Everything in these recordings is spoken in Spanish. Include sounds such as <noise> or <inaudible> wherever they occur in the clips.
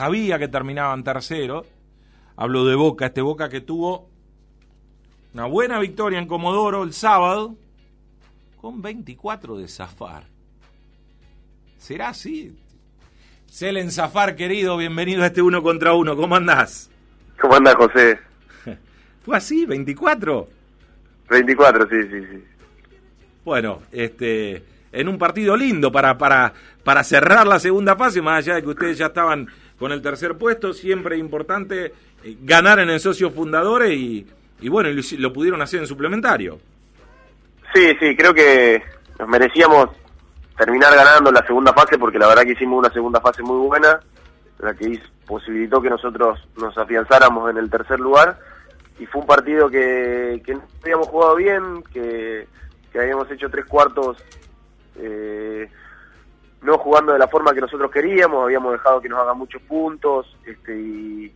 sabía que terminaban tercero. Hablo de Boca, este Boca que tuvo una buena victoria en Comodoro el sábado con 24 de Zafar. ¿Será así? Selen Zafar, querido, bienvenido a este uno contra uno. ¿Cómo andás? ¿Cómo andás, José? <laughs> ¿Fue así? ¿24? 24, sí, sí, sí. Bueno, este, en un partido lindo para, para, para cerrar la segunda fase, más allá de que ustedes ya estaban con el tercer puesto, siempre importante eh, ganar en el socio fundadores y, y bueno, lo, pudieron hacer en suplementario. Sí, sí, creo que nos merecíamos terminar ganando la segunda fase porque la verdad que hicimos una segunda fase muy buena, la que posibilitó que nosotros nos afianzáramos en el tercer lugar y fue un partido que, que habíamos jugado bien, que, que habíamos hecho tres cuartos eh, no jugando de la forma que nosotros queríamos, habíamos dejado que nos hagan muchos puntos este, y,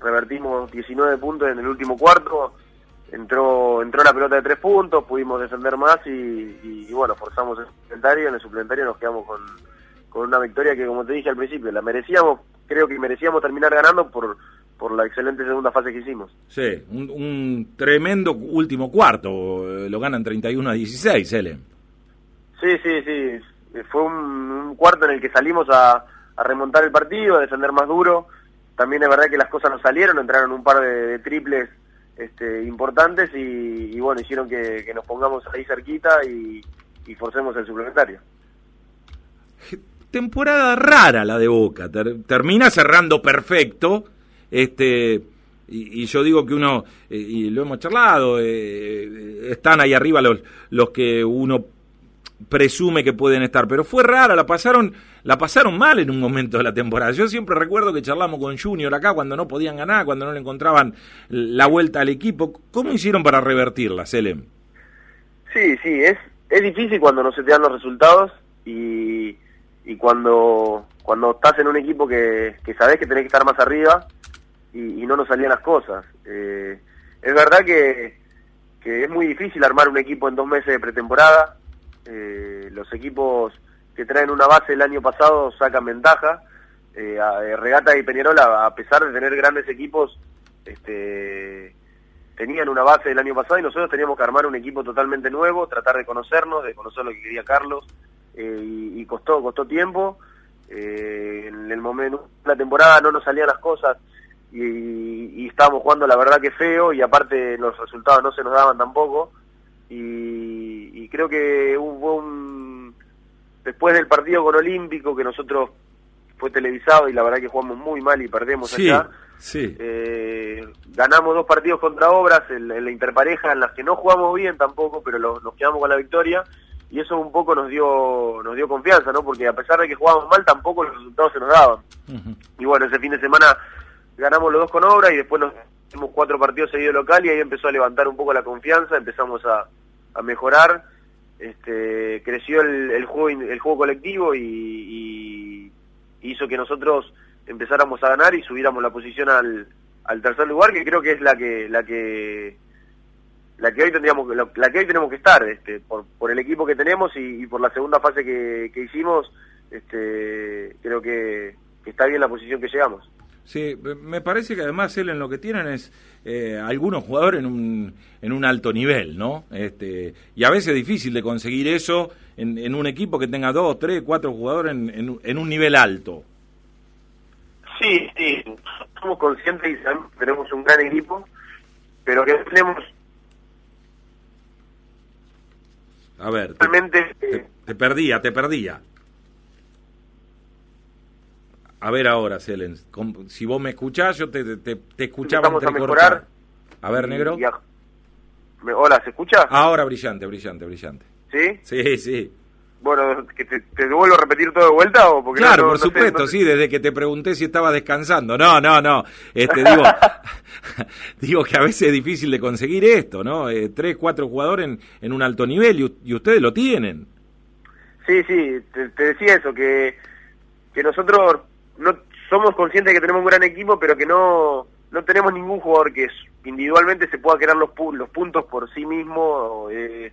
revertimos 19 puntos en el último cuarto. Entró entró la pelota de tres puntos, pudimos defender más y, bueno, forzamos el suplementario. En el suplementario nos quedamos con, con una victoria que, como te dije al principio, la merecíamos, creo que merecíamos terminar ganando por, por la excelente segunda fase que hicimos. Sí, un, tremendo último cuarto, lo ganan 31 a 16, Ele. Sí, sí, sí, fue un, cuarto en el que salimos a, remontar el partido, a defender más duro. También es verdad que las cosas no salieron, entraron un par de, triples este, importantes y, bueno, hicieron que, nos pongamos ahí cerquita y, forcemos el suplementario. Temporada rara la de Boca, termina cerrando perfecto, este, y, yo digo que uno, eh, y lo hemos charlado, eh, están ahí arriba los, los que uno presume que pueden estar, pero fue rara, la pasaron, la pasaron mal en un momento de la temporada. Yo siempre recuerdo que charlamos con Junior acá cuando no podían ganar, cuando no le encontraban la vuelta al equipo. ¿Cómo hicieron para revertirla, Selem? Sí, sí, es, es difícil cuando no se te dan los resultados y, y cuando, cuando estás en un equipo que, que sabes que tenés que estar más arriba y, no nos salían las cosas. Eh, es verdad que, que es muy difícil armar un equipo en dos meses de pretemporada eh, los equipos que traen una base el año pasado sacan ventaja. Eh, eh, Regata y Peñarola, a pesar de tener grandes equipos, este, tenían una base del año pasado y nosotros teníamos que armar un equipo totalmente nuevo, tratar de conocernos, de conocer lo que quería Carlos, y, costó, costó tiempo. en el momento de la temporada no nos salían las cosas y, y estábamos jugando la verdad que feo y aparte los resultados no se nos daban tampoco y, creo que hubo un después del partido con Olímpico que nosotros fue televisado y la verdad que jugamos muy mal y perdemos allá sí. Eh, ganamos dos partidos contra Obras en, la interpareja en las que no jugamos bien tampoco pero nos quedamos con la victoria y eso un poco nos dio nos dio confianza no porque a pesar de que jugábamos mal tampoco los resultados se nos daban y bueno ese fin de semana ganamos los dos con Obras y después nos hicimos cuatro partidos seguidos local y ahí empezó a levantar un poco la confianza empezamos a a mejorar. Este, creció el, juego el juego colectivo y, hizo que nosotros empezáramos a ganar y subiéramos la posición al, tercer lugar que creo que es la que la que la que hoy tendríamos la, que hoy tenemos que estar este por, por el equipo que tenemos y, por la segunda fase que, que hicimos este creo que, que está bien la posición que llegamos Sí, me parece que además él en lo que tienen es eh, algunos jugadores en un, en un alto nivel, ¿no? Este, y a veces es difícil de conseguir eso en, en un equipo que tenga dos, tres, cuatro jugadores en, en, un nivel alto. Sí, sí, somos conscientes y tenemos un gran equipo, pero que tenemos... A ver, te, te perdía, te perdía. A ver ahora, Selen, si vos me escuchás, yo te, te, te escuchaba Vamos a mejorar. A ver, negro. Hola, ¿se escucha? Ahora brillante, brillante, brillante. ¿Sí? Sí, sí. Bueno, ¿que te, te vuelvo a repetir todo de vuelta o porque Claro, por supuesto, sí, desde que te pregunté si estaba descansando. No, no, no. Este digo, <laughs> <laughs> digo que a veces es difícil de conseguir esto, ¿no? Eh, tres, cuatro jugadores en, en un alto nivel y, y, ustedes lo tienen. Sí, sí, te, te decía eso que que nosotros no somos conscientes de que tenemos un gran equipo, pero que no, no tenemos ningún jugador que individualmente se pueda crear los, los puntos por sí mismo. Eh,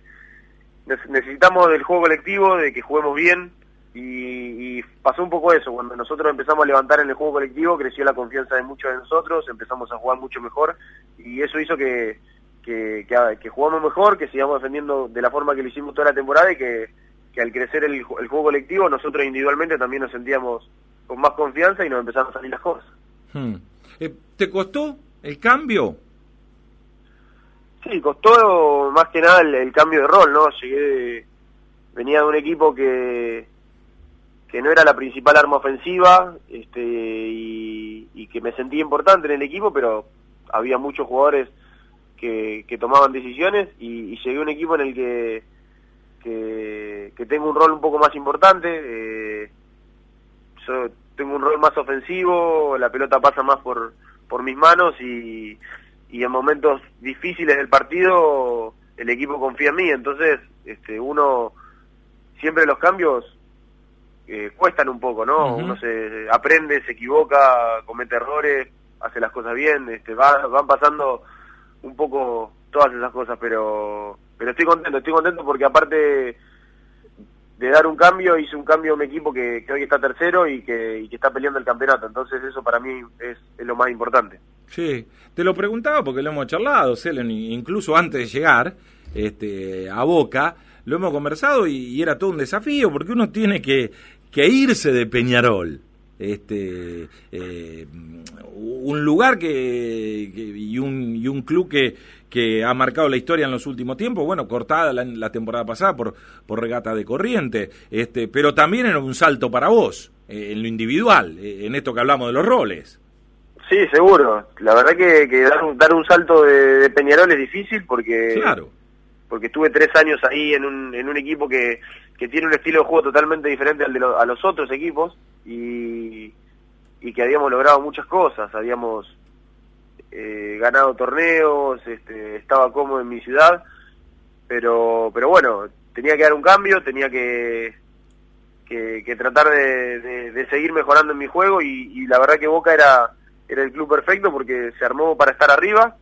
necesitamos del juego colectivo, de que juguemos bien, y, pasó un poco eso, cuando nosotros empezamos a levantar en el juego colectivo, creció la confianza de muchos de nosotros, empezamos a jugar mucho mejor y eso hizo que, que, que, jugamos mejor, que sigamos defendiendo de la forma que lo hicimos toda la temporada y que, que al crecer el, juego colectivo nosotros individualmente también nos sentíamos con más confianza y nos empezaron a salir las cosas. Hmm. Eh, ¿Te costó el cambio? Sí, costó más que nada el, el cambio de rol, ¿no? Llegué, venía de un equipo que que no era la principal arma ofensiva este, y, que me sentía importante en el equipo, pero había muchos jugadores que, tomaban decisiones y, llegué a un equipo en el que, que, tengo un rol un poco más importante. Eh, yo tengo un rol más ofensivo, la pelota pasa más por, por mis manos y, y en momentos difíciles del partido el equipo confía en mí. Entonces, este, uno siempre los cambios eh, cuestan un poco, ¿no? Uno se aprende, se equivoca, comete errores, hace las cosas bien, este, va, van pasando un poco todas esas cosas, pero pero estoy contento, estoy contento porque aparte de dar un cambio, hice un cambio a un equipo que, hoy está tercero y que, está peleando el campeonato, entonces eso para mí es, lo más importante. Sí, te lo preguntaba porque lo hemos charlado, Selen, incluso antes de llegar este, a Boca, lo hemos conversado y, era todo un desafío, porque uno tiene que, que irse de Peñarol. Este, eh, un lugar que, y, un, y un club que, que ha marcado la historia en los últimos tiempos, bueno, cortada la, temporada pasada por, por regata de corriente, este, pero también era un salto para vos, eh, en lo individual, eh, en esto que hablamos de los roles. Sí, seguro. La verdad que, dar, un, dar un salto de, de, Peñarol es difícil porque claro porque estuve tres años ahí en un, en un equipo que, que tiene un estilo de juego totalmente diferente al de a los otros equipos y, y que habíamos logrado muchas cosas, habíamos eh, ganado torneos, este, estaba cómodo en mi ciudad, pero, pero bueno, tenía que dar un cambio, tenía que, que, tratar de, seguir mejorando en mi juego y, y la verdad que Boca era, era el club perfecto porque se armó para estar arriba.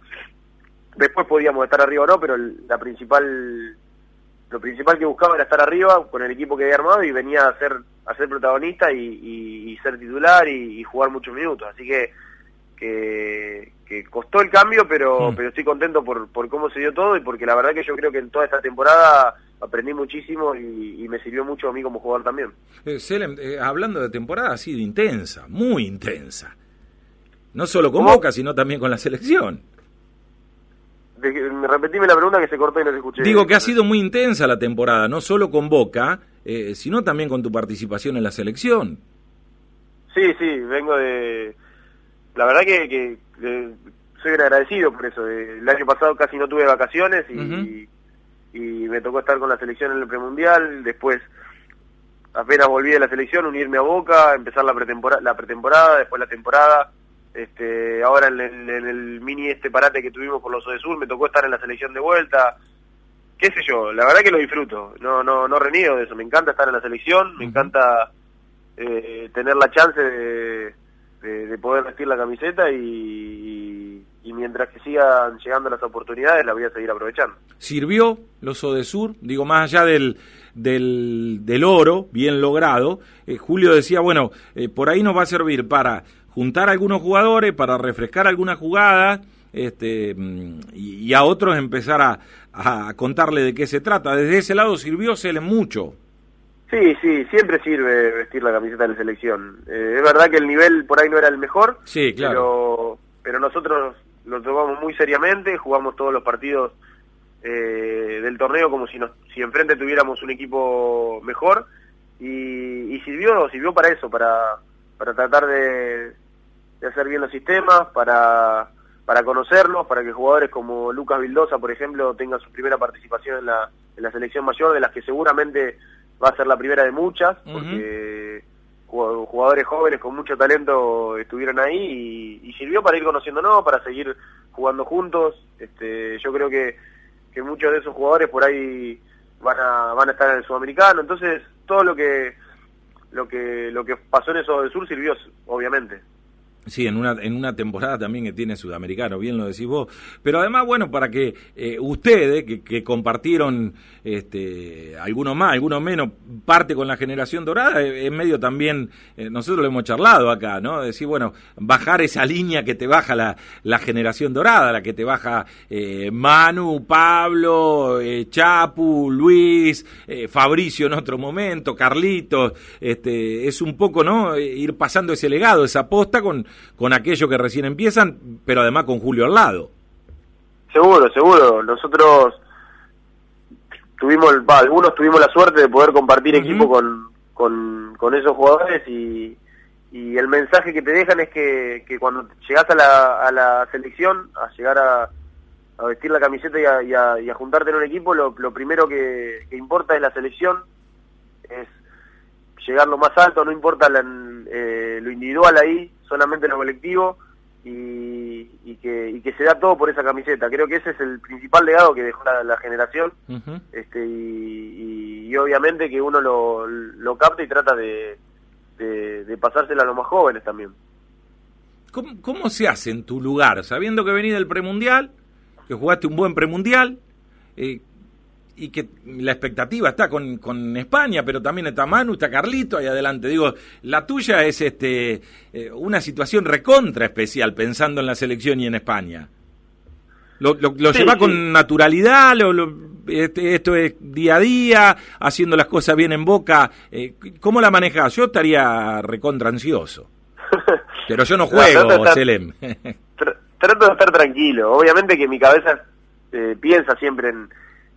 Después podíamos estar arriba o no, pero la principal lo principal que buscaba era estar arriba con el equipo que había armado y venía a ser a ser protagonista y, ser titular y, jugar muchos minutos. Así que, que, costó el cambio pero mm. pero estoy contento por, por cómo se dio todo y porque la verdad que yo creo que en toda esta temporada aprendí muchísimo y, me sirvió mucho a mí como jugador también eh, Selem, eh, hablando de temporada ha sido intensa muy intensa no solo con Boca sino también con la selección repetime la pregunta que se cortó y no te escuché. Digo que ha sido muy intensa la temporada, no solo con Boca, eh, sino también con tu participación en la selección. Sí, sí, vengo de... La verdad que, soy agradecido por eso. El año pasado casi no tuve vacaciones y, y me tocó estar con la selección en el premundial. Después, apenas volví de la selección, unirme a Boca, empezar la pretemporada, la pretemporada después la temporada este, ahora en el, mini este parate que tuvimos por los Sur me tocó estar en la selección de vuelta. Qué sé yo, la verdad que lo disfruto. No, no, no reniego de eso. Me encanta estar en la selección, me encanta eh, tener la chance de, poder vestir la camiseta y, mientras que sigan llegando las oportunidades la voy a seguir aprovechando. ¿Sirvió los Sur? Digo, más allá del, del, del oro bien logrado, eh, Julio decía, bueno, eh, por ahí nos va a servir para juntar a algunos jugadores para refrescar algunas jugadas este, y, a otros empezar a, a, contarle de qué se trata. Desde ese lado sirvió Sele mucho. Sí, sí, siempre sirve vestir la camiseta de la selección. Eh, es verdad que el nivel por ahí no era el mejor, sí, claro. pero, pero nosotros lo tomamos muy seriamente, jugamos todos los partidos eh, del torneo como si, nos, si enfrente tuviéramos un equipo mejor y, y sirvió, sirvió para eso, para, para tratar de, hacer bien los sistemas, para, para conocerlos, para que jugadores como Lucas Vildosa, por ejemplo, tengan su primera participación en la, en la selección mayor, de las que seguramente va a ser la primera de muchas, porque jugadores jóvenes con mucho talento estuvieron ahí y, sirvió para ir conociéndonos, para seguir jugando juntos. Este, yo creo que, que muchos de esos jugadores por ahí van a, van a estar en el sudamericano, entonces todo lo que lo que lo que pasó en eso del sur sirvió, obviamente. Sí, en una, en una temporada también que tiene sudamericano, bien lo decís vos. Pero además, bueno, para que eh, ustedes, que, compartieron este, algunos más, algunos menos, parte con la generación dorada, eh, en medio también, eh, nosotros lo hemos charlado acá, ¿no? Decir, bueno, bajar esa línea que te baja la, la generación dorada, la que te baja Manu, Pablo, Chapu, Luis, Fabricio en otro momento, Carlitos, este, es un poco, ¿no? Ir pasando ese legado, esa posta con con aquellos que recién empiezan, pero además con Julio al lado. Seguro, seguro. Nosotros tuvimos, algunos tuvimos la suerte de poder compartir equipo con, con, esos jugadores y, y el mensaje que te dejan es que, que cuando llegas a la, a la selección, a llegar a, a vestir la camiseta y a, y a, juntarte en un equipo, lo, lo primero que, que, importa es la selección, es llegar lo más alto, no importa eh, lo individual ahí, solamente lo colectivo y, que, que se da todo por esa camiseta. Creo que ese es el principal legado que dejó la, generación este, y, obviamente que uno lo, lo capta y trata de, de, pasársela a los más jóvenes también. ¿Cómo, ¿Cómo se hace en tu lugar? Sabiendo que venís del premundial, que jugaste un buen premundial, eh, y que la expectativa está con, con, España, pero también está Manu, está Carlito ahí adelante. Digo, la tuya es este eh, una situación recontra especial pensando en la selección y en España. ¿Lo, lo, lleva con naturalidad? Lo, este, ¿Esto es día a día? ¿Haciendo las cosas bien en boca? Eh, ¿Cómo la manejas? Yo estaría recontra ansioso. <laughs> Pero yo no juego, Selem. trato de estar tranquilo. Obviamente que mi cabeza eh, piensa siempre en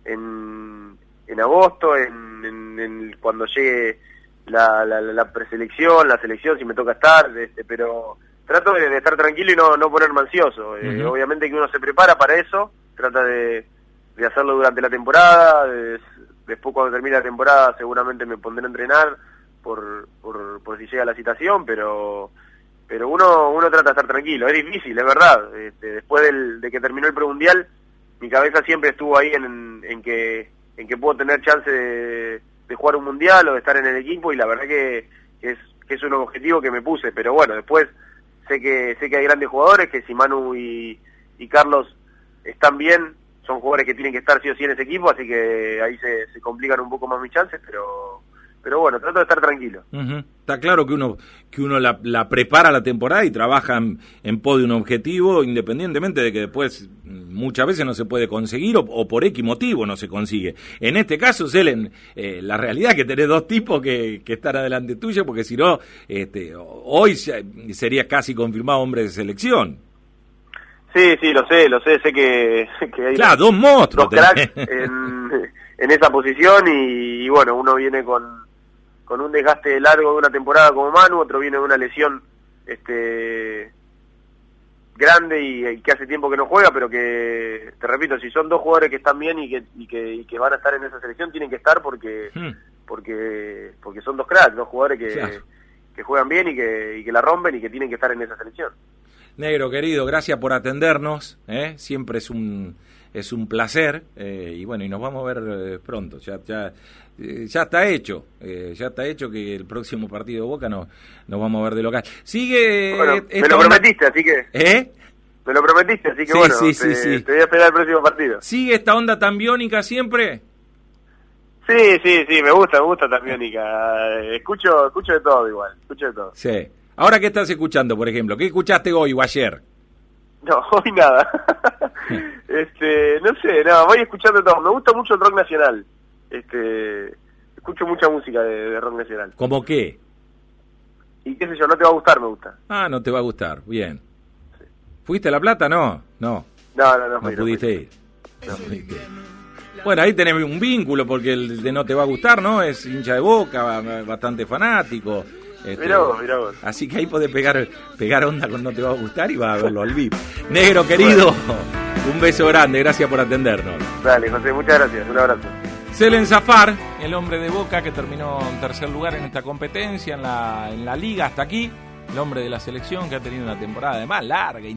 en, en agosto, en, cuando llegue la, la, preselección, la selección, si me toca estar, este, pero trato de, estar tranquilo y no, no ponerme ansioso. Eh, obviamente que uno se prepara para eso, trata de, de hacerlo durante la temporada, después cuando termine la temporada seguramente me pondré a entrenar por, por, por si llega la citación, pero pero uno uno trata de estar tranquilo, es difícil, es verdad. Este, después del, de que terminó el premundial, mi cabeza siempre estuvo ahí en, en que en que puedo tener chance de, jugar un mundial o de estar en el equipo y la verdad que, es que es un objetivo que me puse. Pero bueno después sé que sé que hay grandes jugadores que si Manu y, y Carlos están bien son jugadores que tienen que estar sí o sí en ese equipo así que ahí se, se complican un poco más mis chances pero pero bueno, trato de estar tranquilo. Está claro que uno que uno la, la prepara la temporada y trabaja en, en, pos de un objetivo, independientemente de que después muchas veces no se puede conseguir o, por X motivo no se consigue. En este caso, Selen, eh, la realidad es que tenés dos tipos que, que están adelante tuyo, porque si no, este, hoy sería casi confirmado hombre de selección. Sí, sí, lo sé, lo sé, sé que, <laughs> hay claro, dos monstruos dos cracks en, en, esa posición y bueno, uno viene con con un desgaste largo de una temporada como Manu, otro viene de una lesión este grande y, que hace tiempo que no juega, pero que, te repito, si son dos jugadores que están bien y que, y que, que van a estar en esa selección, tienen que estar porque hmm. porque porque son dos cracks, dos jugadores que, que juegan bien y que, y que la rompen y que tienen que estar en esa selección. Negro, querido, gracias por atendernos, ¿eh? siempre es un es un placer eh, y bueno, y nos vamos a ver eh, pronto. Ya, ya, eh, ya está hecho, ya está hecho que el próximo partido de Boca no, nos vamos a ver de local. Sigue. me lo prometiste, así que. ¿Eh? Me lo prometiste, así que bueno, te, te, voy a esperar el próximo partido. ¿Sigue esta onda tan biónica siempre? Sí, sí, sí, me gusta, me gusta tan biónica. Escucho, escucho de todo igual, escucho de todo. Sí. Ahora, ¿qué estás escuchando, por ejemplo? ¿Qué escuchaste hoy o ayer? <laughs> No, hoy nada. este, no sé, no, voy escuchando todo. Me gusta mucho el rock nacional. Este, escucho mucha música de, rock nacional. ¿Cómo qué? Y qué sé yo, no te va a gustar, me gusta. Ah, no te va a gustar, bien. ¿Fuiste a La Plata? No, no. No, no, no. No pudiste ir. Bueno, ahí tenés un vínculo porque el de no te va a gustar, ¿no? Es hincha de boca, bastante fanático. Este, vos, vos. Así que ahí podés pegar, pegar onda con No Te Va a Gustar y va a verlo al VIP. Negro querido, un beso grande, gracias por atendernos. Dale, José, muchas gracias, un abrazo. Selen Zafar, el hombre de Boca que terminó en tercer lugar en esta competencia, en la, en la liga hasta aquí, el hombre de la selección que ha tenido una temporada de más larga.